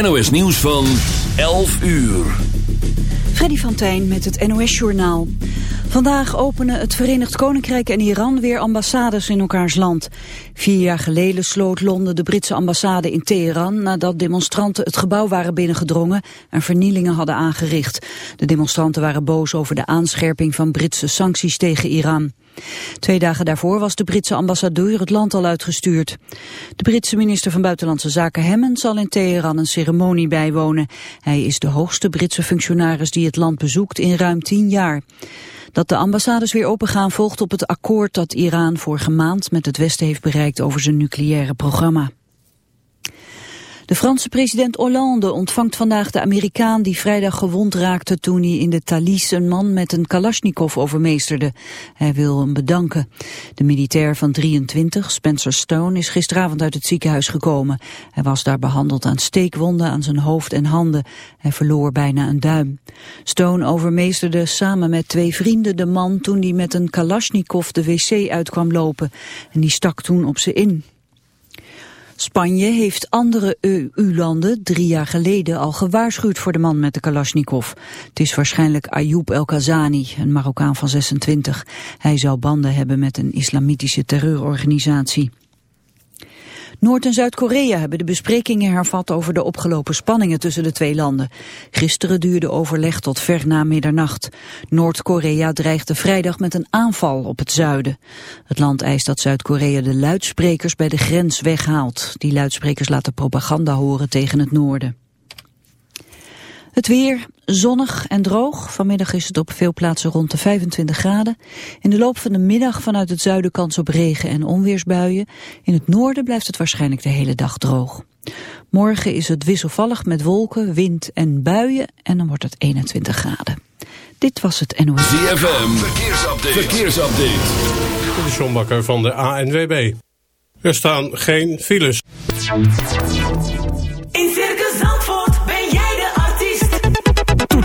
NOS nieuws van 11 uur. Freddy van met het NOS Journaal. Vandaag openen het Verenigd Koninkrijk en Iran weer ambassades in elkaars land. Vier jaar geleden sloot Londen de Britse ambassade in Teheran... nadat demonstranten het gebouw waren binnengedrongen en vernielingen hadden aangericht. De demonstranten waren boos over de aanscherping van Britse sancties tegen Iran. Twee dagen daarvoor was de Britse ambassadeur het land al uitgestuurd. De Britse minister van Buitenlandse Zaken Hammond zal in Teheran een ceremonie bijwonen. Hij is de hoogste Britse functionaris die het land bezoekt in ruim tien jaar. Dat de ambassades weer opengaan volgt op het akkoord dat Iran vorige maand met het Westen heeft bereikt over zijn nucleaire programma. De Franse president Hollande ontvangt vandaag de Amerikaan die vrijdag gewond raakte toen hij in de Thalys een man met een Kalashnikov overmeesterde. Hij wil hem bedanken. De militair van 23, Spencer Stone, is gisteravond uit het ziekenhuis gekomen. Hij was daar behandeld aan steekwonden aan zijn hoofd en handen. Hij verloor bijna een duim. Stone overmeesterde samen met twee vrienden de man toen hij met een Kalashnikov de wc uitkwam lopen. En die stak toen op ze in. Spanje heeft andere EU-landen drie jaar geleden al gewaarschuwd voor de man met de Kalashnikov. Het is waarschijnlijk Ayoub El Kazani, een Marokkaan van 26. Hij zou banden hebben met een islamitische terreurorganisatie. Noord- en Zuid-Korea hebben de besprekingen hervat over de opgelopen spanningen tussen de twee landen. Gisteren duurde overleg tot ver na middernacht. Noord-Korea dreigde vrijdag met een aanval op het zuiden. Het land eist dat Zuid-Korea de luidsprekers bij de grens weghaalt. Die luidsprekers laten propaganda horen tegen het noorden. Het weer zonnig en droog. Vanmiddag is het op veel plaatsen rond de 25 graden. In de loop van de middag vanuit het zuiden kans op regen en onweersbuien. In het noorden blijft het waarschijnlijk de hele dag droog. Morgen is het wisselvallig met wolken, wind en buien en dan wordt het 21 graden. Dit was het NOS. ZFM, verkeersupdate. verkeersupdate. De Sjombakker van de ANWB. Er staan geen files.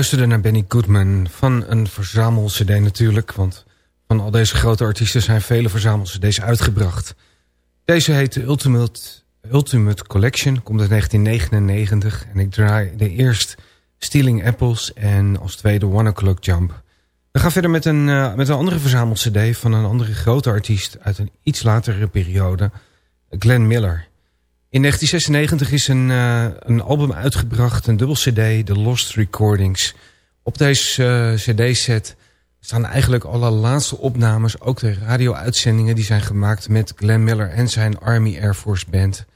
Luisterde naar Benny Goodman van een verzamel-cd natuurlijk. Want van al deze grote artiesten zijn vele verzamel-cd's uitgebracht. Deze heet Ultimate, Ultimate Collection, komt uit 1999. En ik draai de eerst Stealing Apples en als tweede One O'Clock Jump. We gaan verder met een, uh, met een andere verzamel-cd van een andere grote artiest uit een iets latere periode. Glenn Miller. In 1996 is een, uh, een album uitgebracht, een dubbel cd, The Lost Recordings. Op deze uh, cd-set staan eigenlijk alle laatste opnames, ook de radio-uitzendingen die zijn gemaakt met Glenn Miller en zijn Army Air Force Band.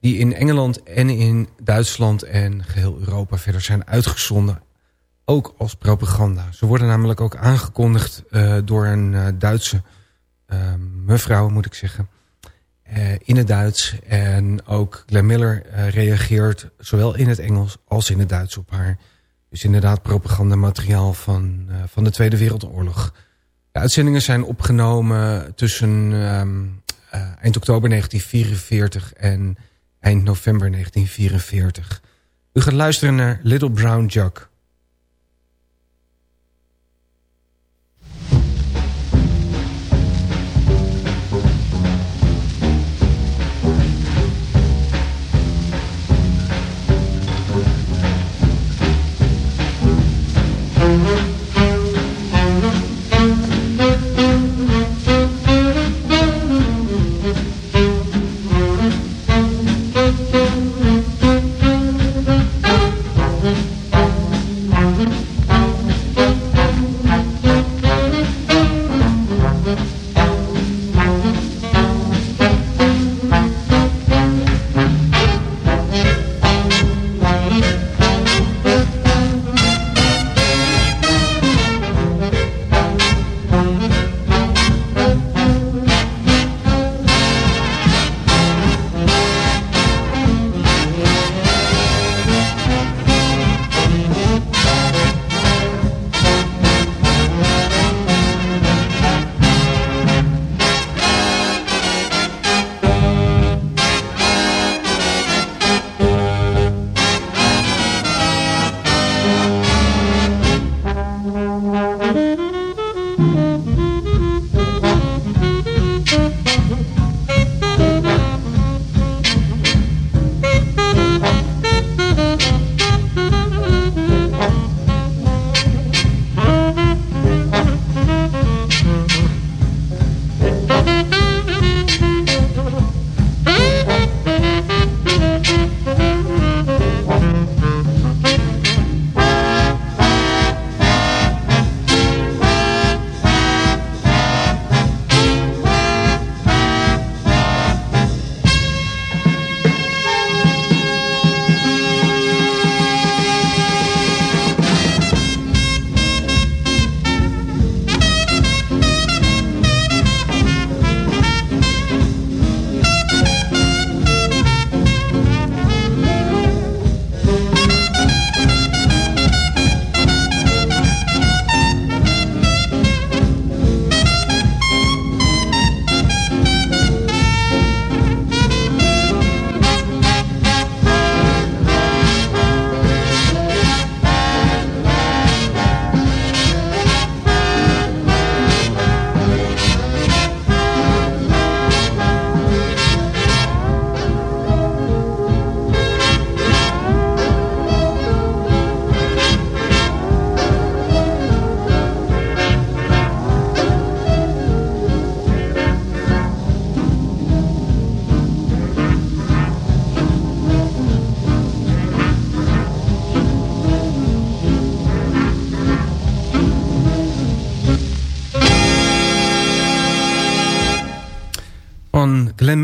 Die in Engeland en in Duitsland en geheel Europa verder zijn uitgezonden. Ook als propaganda. Ze worden namelijk ook aangekondigd uh, door een Duitse mevrouw, moet ik zeggen in het Duits. En ook Glenn Miller uh, reageert zowel in het Engels als in het Duits op haar. Dus inderdaad propagandamateriaal van, uh, van de Tweede Wereldoorlog. De uitzendingen zijn opgenomen tussen um, eind oktober 1944 en eind november 1944. U gaat luisteren naar Little Brown Jug.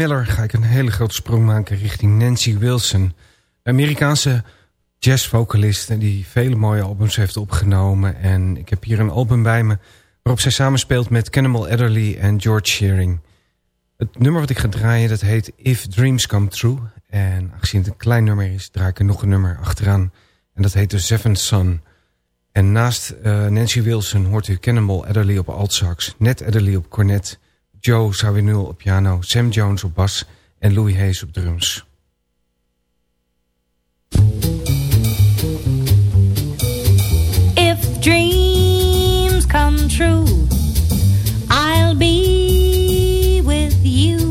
Miller ga ik een hele grote sprong maken richting Nancy Wilson. Amerikaanse jazzvocalist die vele mooie albums heeft opgenomen. En ik heb hier een album bij me waarop zij samenspeelt met Cannibal Adderley en George Shearing. Het nummer wat ik ga draaien dat heet If Dreams Come True. En aangezien het een klein nummer is, draai ik er nog een nummer achteraan. En dat heet The Seventh Son. En naast uh, Nancy Wilson hoort u Cannibal Adderley op altsax, Ned Adderley op cornet... Joe Zawinul op piano, Sam Jones op bas en Louis Hayes op drums. dreams come true, I'll be with you.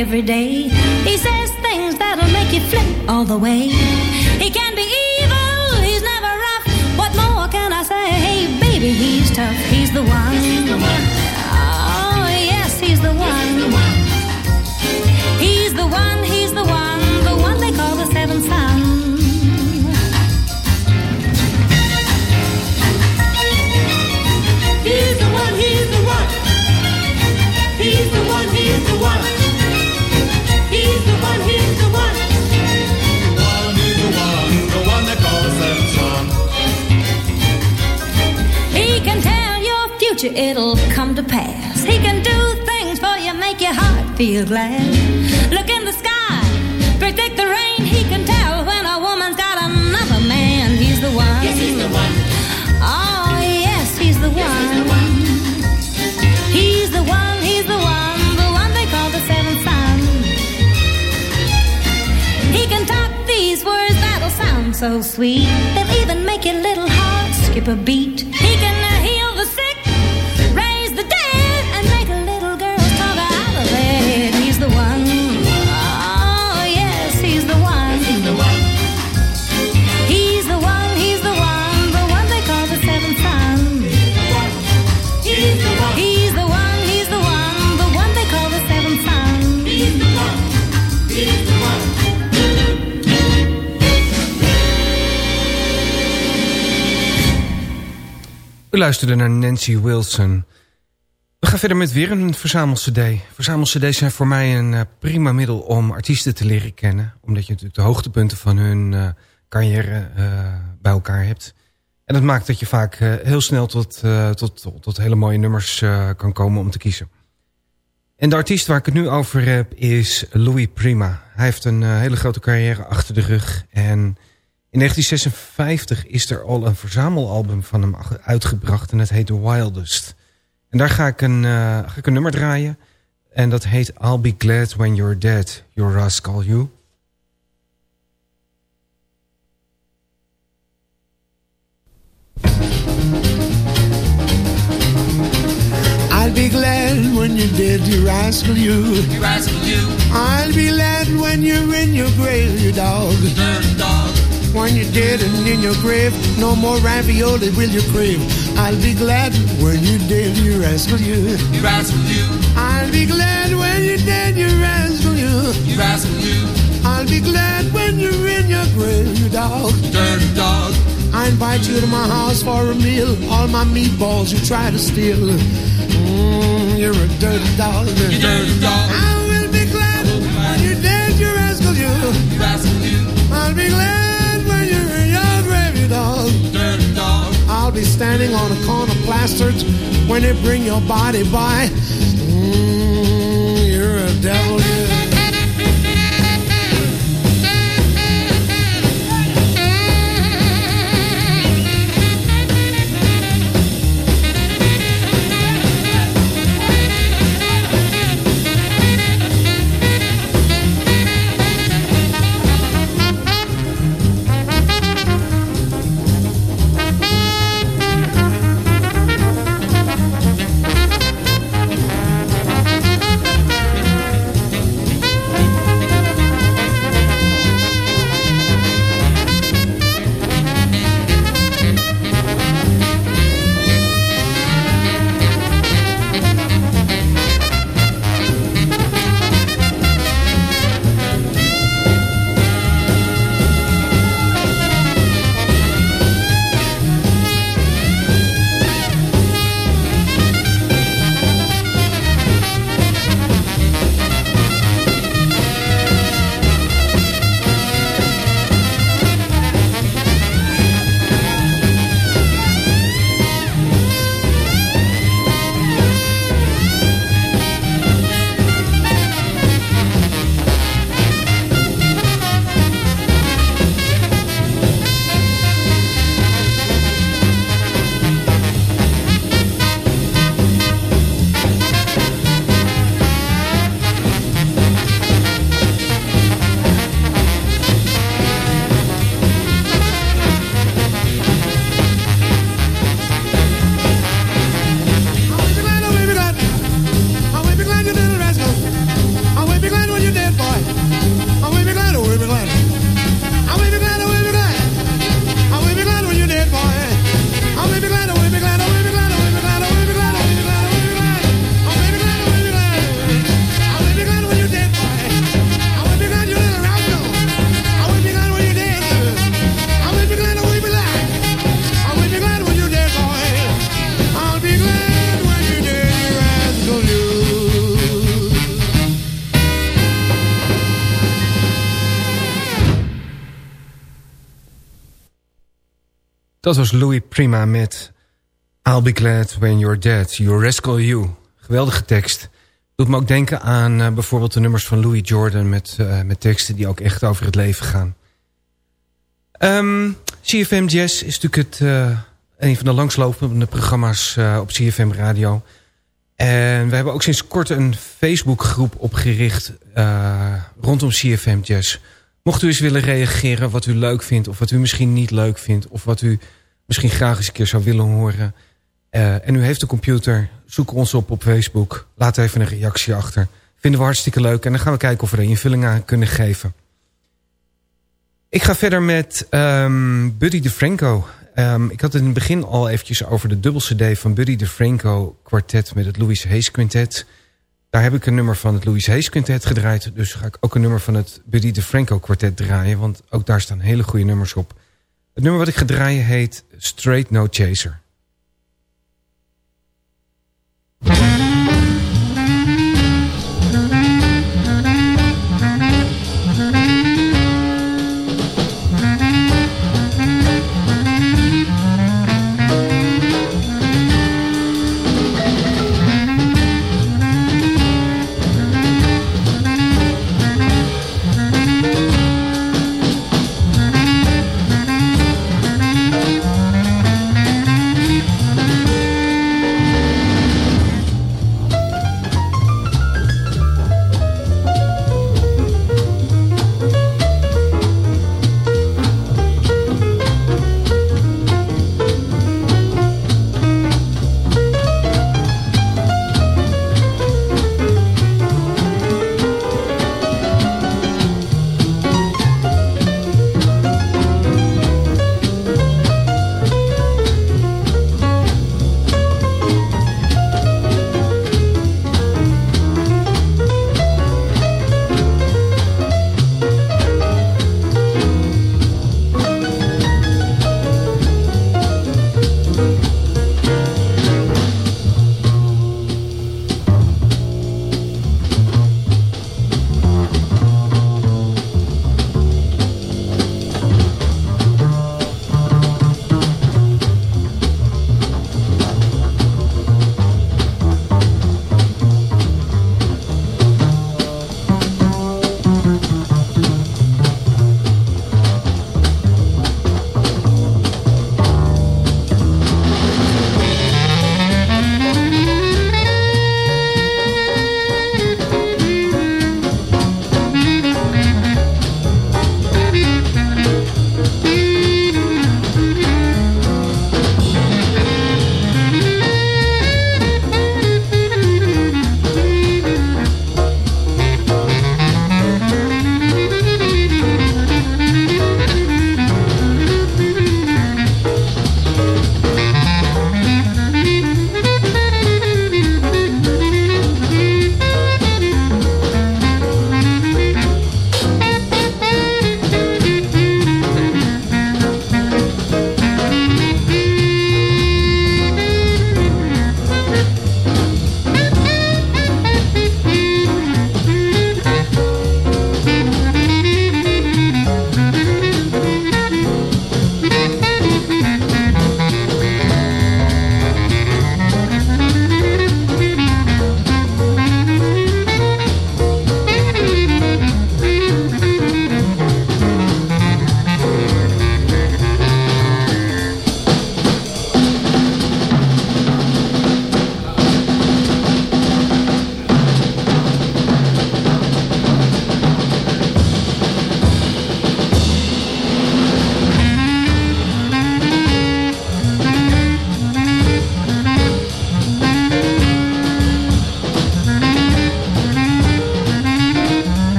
Every day. He says things that'll make you flip all the way. He can be evil, he's never rough. What more can I say? Hey, baby, he's tough. He's the one. Oh, yes, he's the one. He's the one, he's the one, the one they call the seventh son. Future, it'll come to pass. He can do things for you, make your heart feel glad. Look in the sky, predict the rain. He can tell when a woman's got another man. He's the one. Yes, he's the one. Oh, yes, he's the one. He's the one, he's the one, the one they call the seventh son. He can talk these words that'll sound so sweet. They'll even make your little heart skip a beat. He can U luisterde naar Nancy Wilson. We gaan verder met weer een verzamel-cd. Verzamel-cd's zijn voor mij een eh, prima middel om artiesten te leren kennen. Omdat je natuurlijk de hoogtepunten van hun eh, carrière eh, bij elkaar hebt. En dat maakt dat je vaak heel snel tot, tot, tot, tot hele mooie nummers kan komen om te kiezen. En de artiest waar ik het nu over heb is Louis Prima. Hij heeft een hele grote carrière achter de rug. En in 1956 is er al een verzamelalbum van hem uitgebracht. En het heet The Wildest. En daar ga ik een, eh, ga ik een nummer draaien. En dat heet I'll Be Glad When You're Dead, You Rascal You. I'll be glad when you're dead, you rascal you. You rascal you, I'll be glad when you're in your grave, you dog. dirty dog. When you're dead and in your grave. No more ravioli will you crave. I'll be glad when you're dead, you rascal you. You rascal you, I'll be glad when you're dead, you rascal you. you rascal you, I'll be glad when you're in your grave, you dog. dirty dog. I invite you to my house for a meal. All my meatballs you try to steal. Mm, you're a dirty dog. You dirty dog. I will be glad when you're dead, you rascal you. You rascal you, I'll be glad I'll be standing on a corner plastered when they bring your body by. Dat was Louis Prima met I'll be glad when you're dead, you rascal you. Geweldige tekst. Doet me ook denken aan uh, bijvoorbeeld de nummers van Louis Jordan... Met, uh, met teksten die ook echt over het leven gaan. CFM Jazz is natuurlijk het, uh, een van de langslopende programma's op CFM Radio. En we hebben ook sinds kort een Facebookgroep opgericht rondom CFM Jazz... Mocht u eens willen reageren wat u leuk vindt... of wat u misschien niet leuk vindt... of wat u misschien graag eens een keer zou willen horen... Uh, en u heeft een computer, zoek ons op op Facebook. Laat even een reactie achter. Vinden we hartstikke leuk. En dan gaan we kijken of we er invulling aan kunnen geven. Ik ga verder met um, Buddy DeFranco. Um, ik had het in het begin al eventjes over de dubbel cd van Buddy DeFranco kwartet... met het Louis Hayes Quintet... Daar heb ik een nummer van het Louis Hayes Quintet gedraaid. Dus ga ik ook een nummer van het Buddy DeFranco kwartet draaien. Want ook daar staan hele goede nummers op. Het nummer wat ik ga draaien heet Straight No Chaser.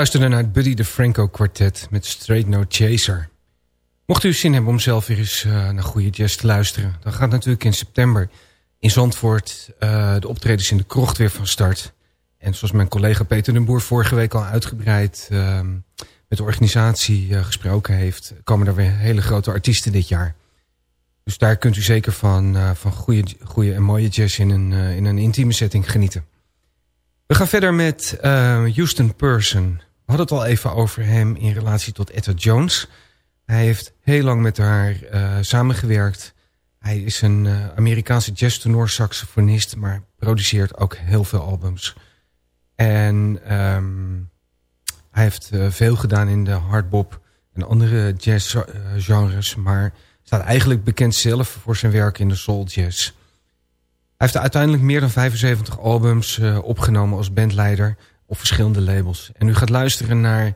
We luisteren naar het Buddy de Franco kwartet met Straight No Chaser. Mocht u zin hebben om zelf weer eens uh, naar goede jazz te luisteren... dan gaat natuurlijk in september in Zandvoort uh, de optredens in de krocht weer van start. En zoals mijn collega Peter den Boer vorige week al uitgebreid... Uh, met de organisatie uh, gesproken heeft... komen er weer hele grote artiesten dit jaar. Dus daar kunt u zeker van, van goede, goede en mooie jazz in een, in een intieme setting genieten. We gaan verder met Houston Person. Hadden het al even over hem in relatie tot Etta Jones. Hij heeft heel lang met haar samengewerkt. Hij is een Amerikaanse jazz-tenor saxofonist... maar produceert ook heel veel albums. En... Um, hij heeft uh, veel gedaan in de hardbop en andere jazzgenres... maar staat eigenlijk bekend zelf voor zijn werk in de soul jazz. Hij heeft uiteindelijk meer dan 75 albums opgenomen als bandleider op verschillende labels. En u gaat luisteren naar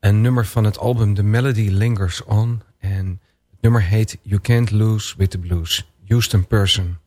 een nummer van het album The Melody Lingers On. En het nummer heet You Can't Lose With The Blues, Houston Person.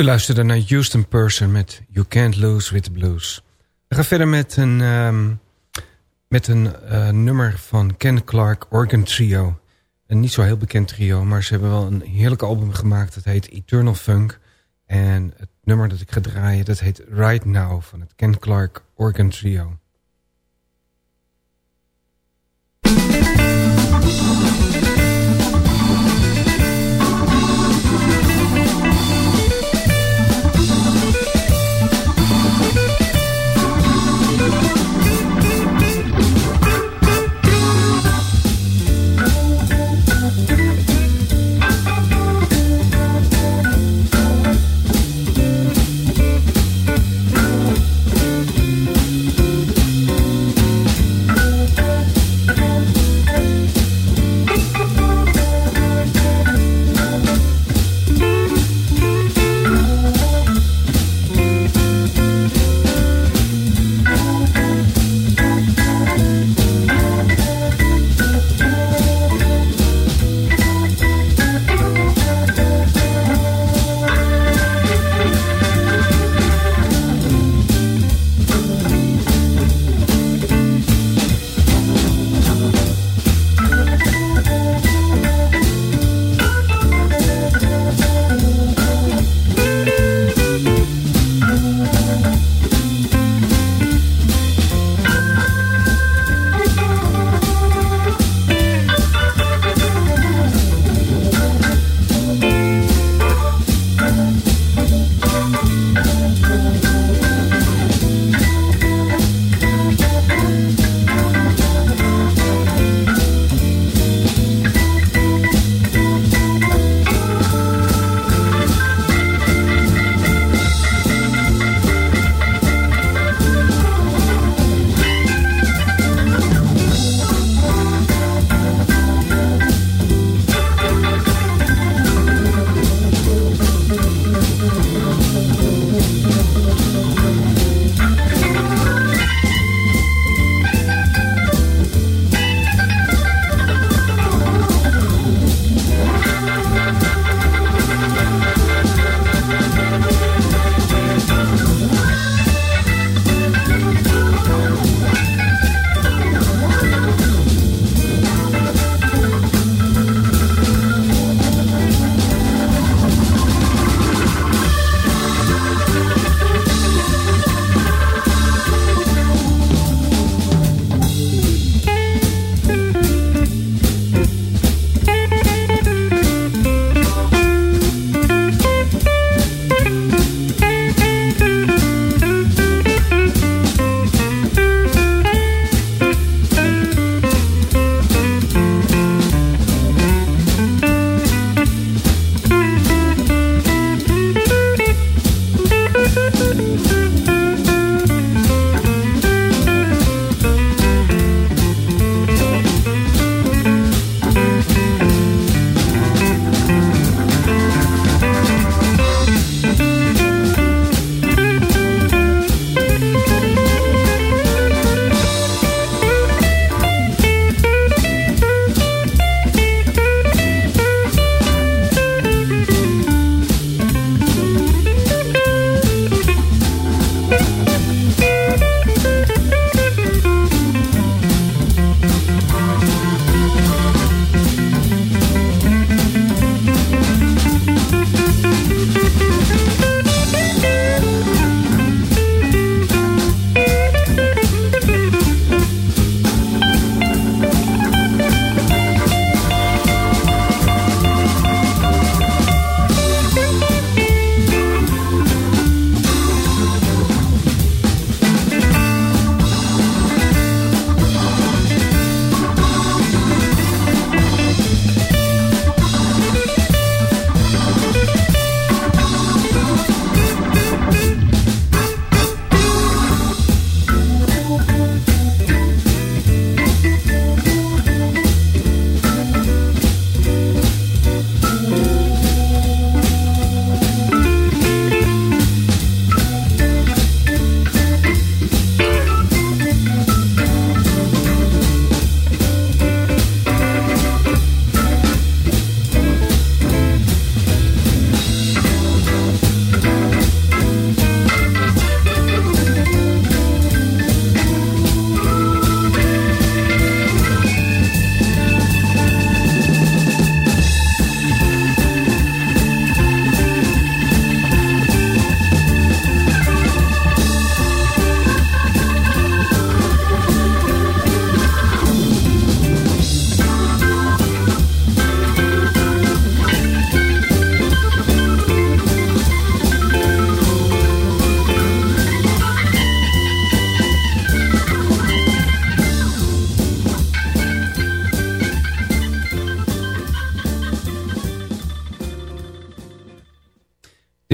U luisterde naar Houston Person met You Can't Lose With The Blues. We gaan verder met een, ehm, met een eh, nummer van Ken Clark Organ Trio. Een niet zo heel bekend trio, maar ze hebben wel een heerlijk album gemaakt. Dat heet Eternal Funk. En het nummer dat ik ga draaien, dat heet Right Now van het Ken Clark Organ Trio.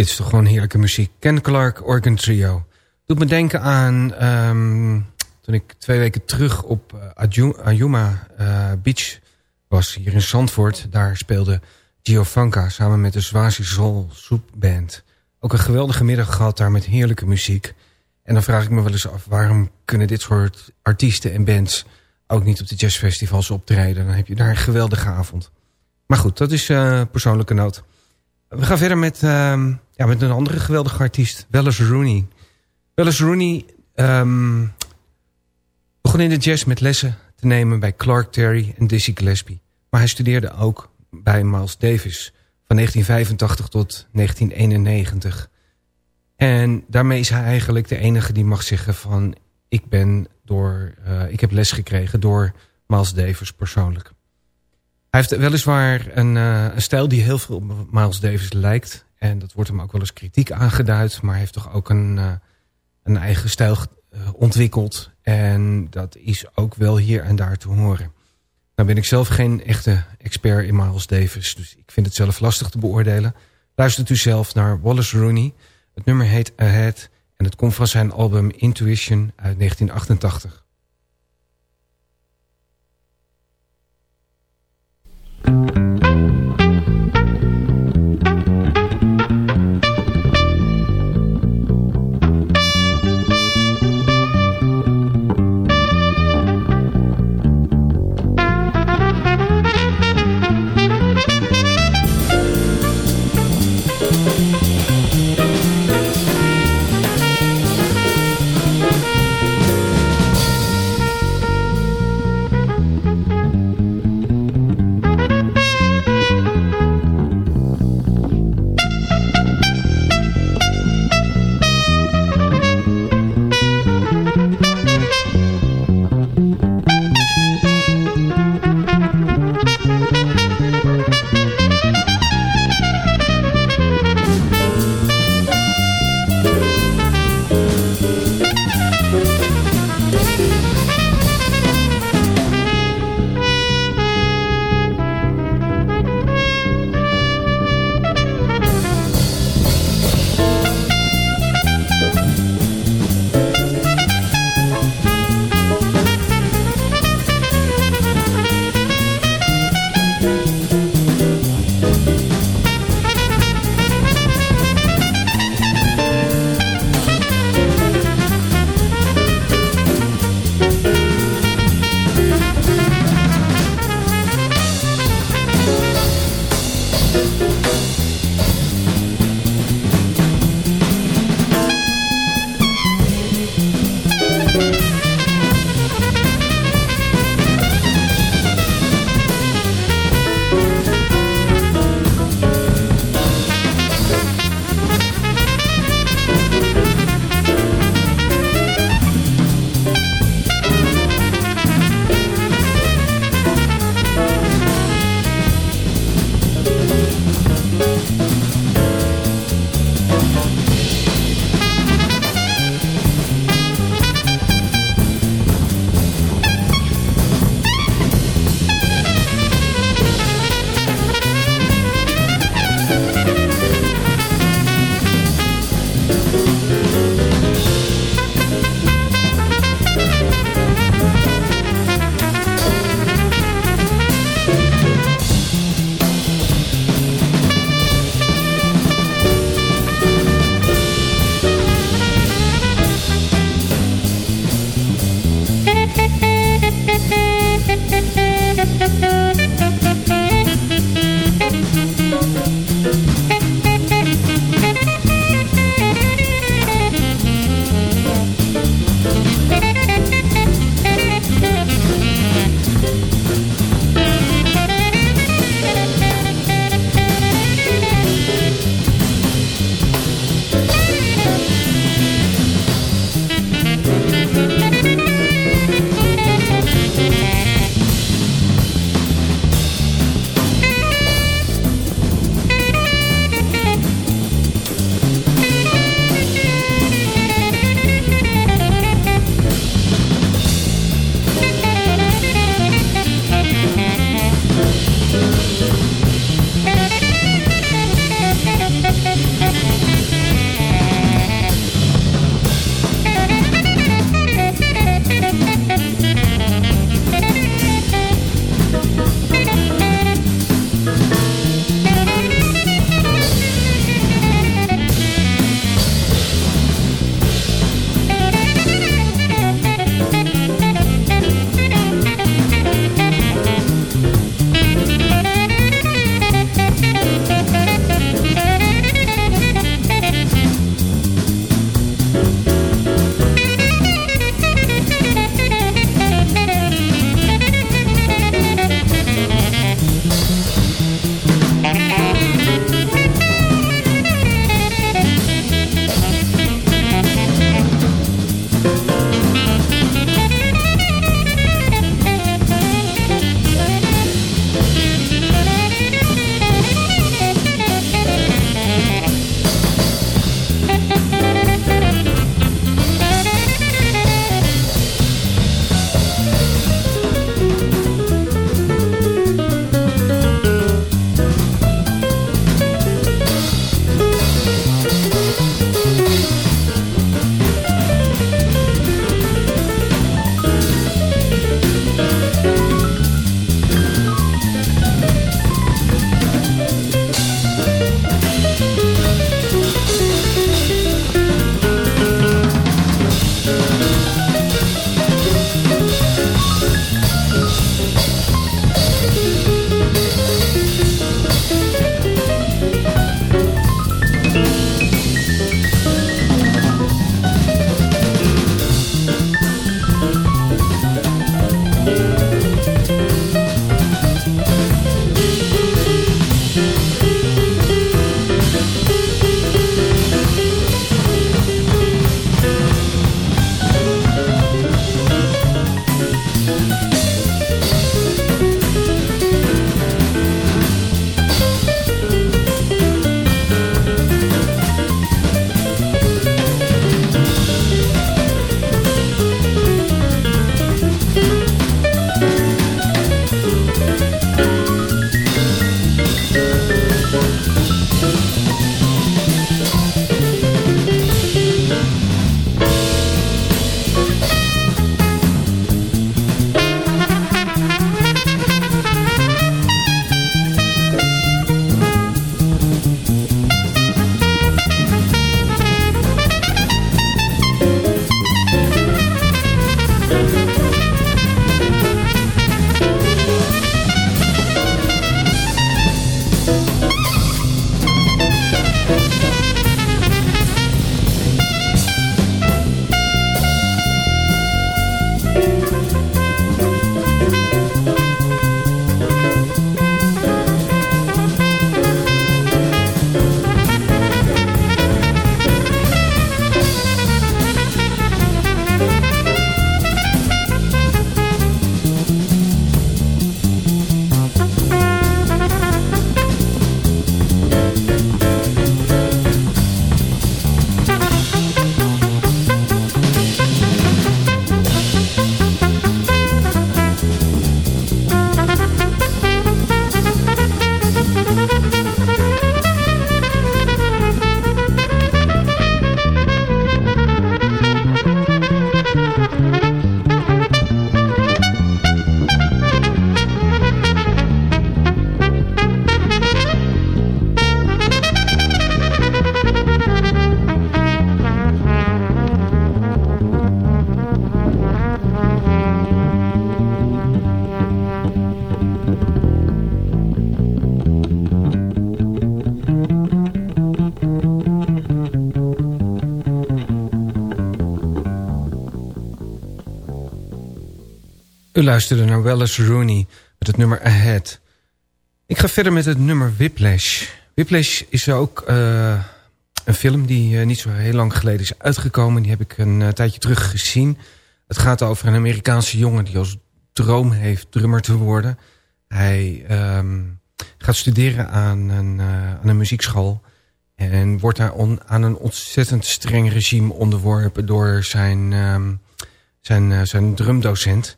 Is toch gewoon heerlijke muziek. Ken Clark, Organ Trio. Doet me denken aan... ehm, toen ik twee weken terug op Aju- Ayuma eh, Beach was, hier in Zandvoort. Daar speelde Giovanka samen met de Swazi Soul Soup Band. Ook een geweldige middag gehad daar met heerlijke muziek. En dan vraag ik me wel eens af... waarom kunnen dit soort artiesten en bands... ook niet op de jazzfestivals optreden? Dan heb je daar een geweldige avond. Maar goed, dat is uh, persoonlijke noot. We gaan verder met, ehm, ja, met een andere geweldige artiest, Wallace Rooney. Wallace Rooney um, begon in de jazz met lessen te nemen bij Clark Terry en Dizzy Gillespie. Maar hij studeerde ook bij Miles Davis van 1985 tot 1991. En daarmee is hij eigenlijk de enige die mag zeggen van... ik, ben door, uh, ik heb les gekregen door Miles Davis persoonlijk. Heeft weliswaar een, uh, een stijl die heel veel op Miles Davis lijkt. En dat wordt hem ook wel eens kritiek aangeduid. Maar hij heeft toch ook een, uh, een eigen stijl uh, ontwikkeld. En dat is ook wel hier en daar te horen. Nou ben ik zelf geen echte expert in Miles Davis. Dus ik vind het zelf lastig te beoordelen. Luistert u zelf naar Wallace Rooney. Het nummer heet Ahead. En het komt van zijn album Intuition uit 1988. Luisterde naar Wallace Rooney met het nummer Ahead. Ik ga verder met het nummer Whiplash. Whiplash is ook uh, een film die uh, niet zo heel lang geleden is uitgekomen. Die heb ik een uh, tijdje terug gezien. Het gaat over een Amerikaanse jongen die als droom heeft drummer te worden. Hij um, gaat studeren aan een, aan een muziekschool... En wordt daar aan een ontzettend streng regime onderworpen door zijn, um, zijn, zijn drumdocent.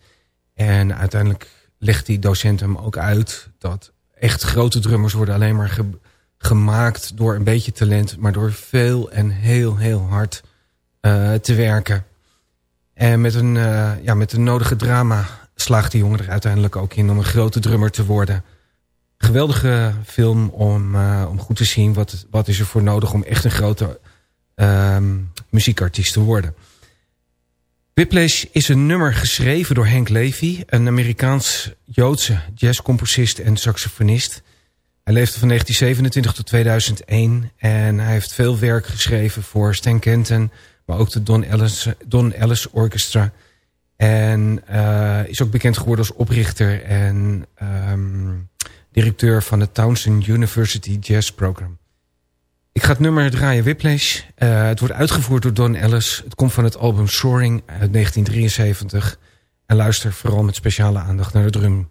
En uiteindelijk legt die docent hem ook uit dat echt grote drummers worden alleen maar ge, gemaakt door een beetje talent, maar door veel en heel, heel hard uh, te werken. En met een, uh, ja, met een nodige drama slaagt die jongen er uiteindelijk ook in om een grote drummer te worden geweldige film om, uh, om goed te zien wat, wat is er voor nodig om echt een grote uh, muziekartiest te worden. Whiplash is een nummer geschreven door Hank Levy, een Amerikaans-Joodse jazzcomposist en saxofonist. Hij leefde van 1927 tot 2001 en hij heeft veel werk geschreven voor Stan Kenton, maar ook de Don Ellis, Don Ellis Orchestra. En uh, is ook bekend geworden als oprichter en um, directeur van het Townsend University Jazz Program. Ik ga het nummer draaien Whiplash. Uh, het wordt uitgevoerd door Don Ellis. Het komt van het album Soaring uit 1973. En luister vooral met speciale aandacht naar de drum.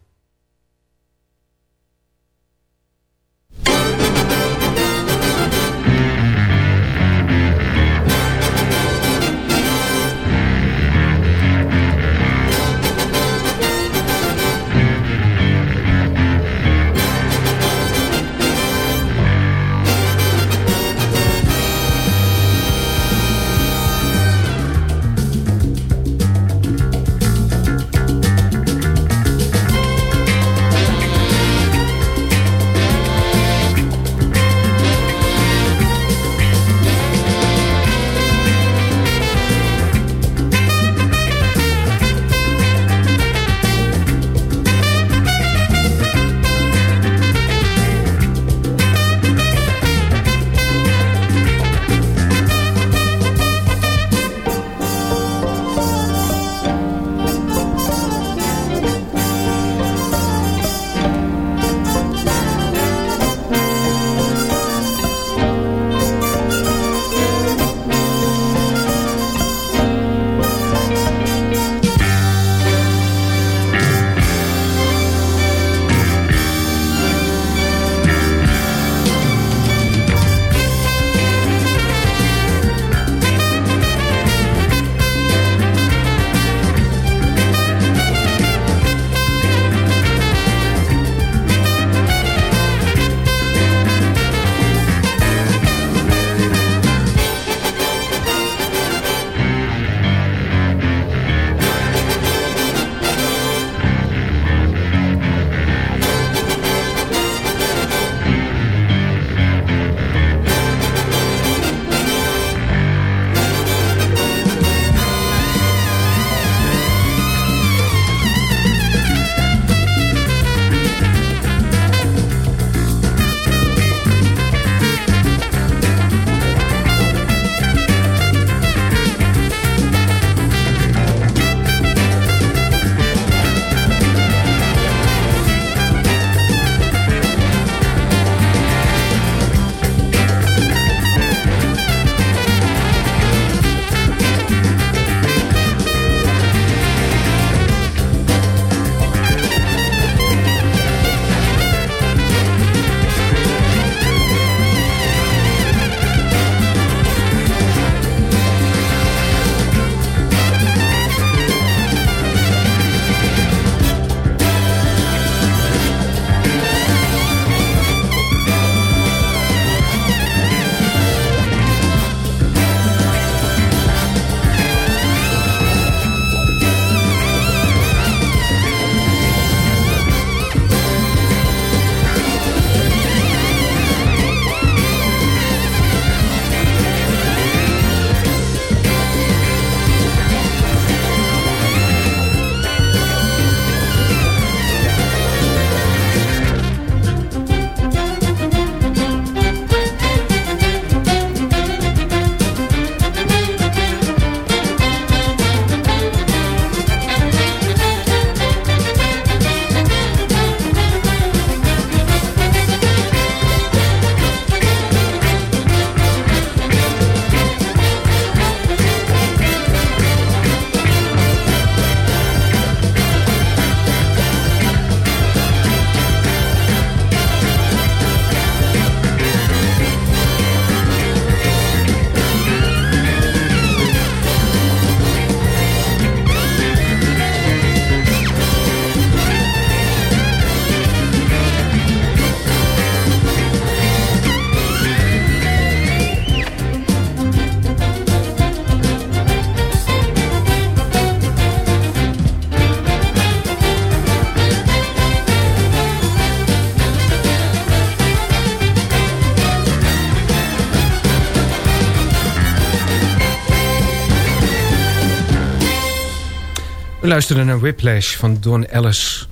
U luisterde naar Whiplash van Don Ellis.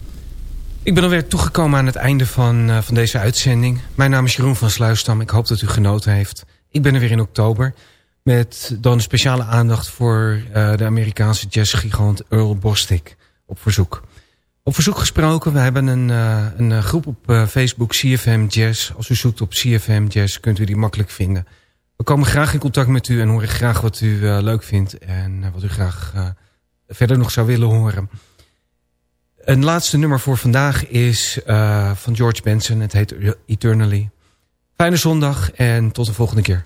Ik ben alweer toegekomen aan het einde van, uh, van deze uitzending. Mijn naam is Jeroen van Sluisdam. Ik hoop dat u genoten heeft. Ik ben er weer in oktober. Met dan speciale aandacht voor uh, de Amerikaanse jazzgigant Earl Bostic. Op verzoek. Op verzoek gesproken, we hebben een, uh, een groep op Facebook CFM Jazz. Als u zoekt op CFM Jazz kunt u die makkelijk vinden. We komen graag in contact met u en horen graag wat u leuk vindt. En wat u graag verder nog zou willen horen. Een laatste nummer voor vandaag is uh, van George Benson. Het heet Eternally. Fijne zondag en tot de volgende keer.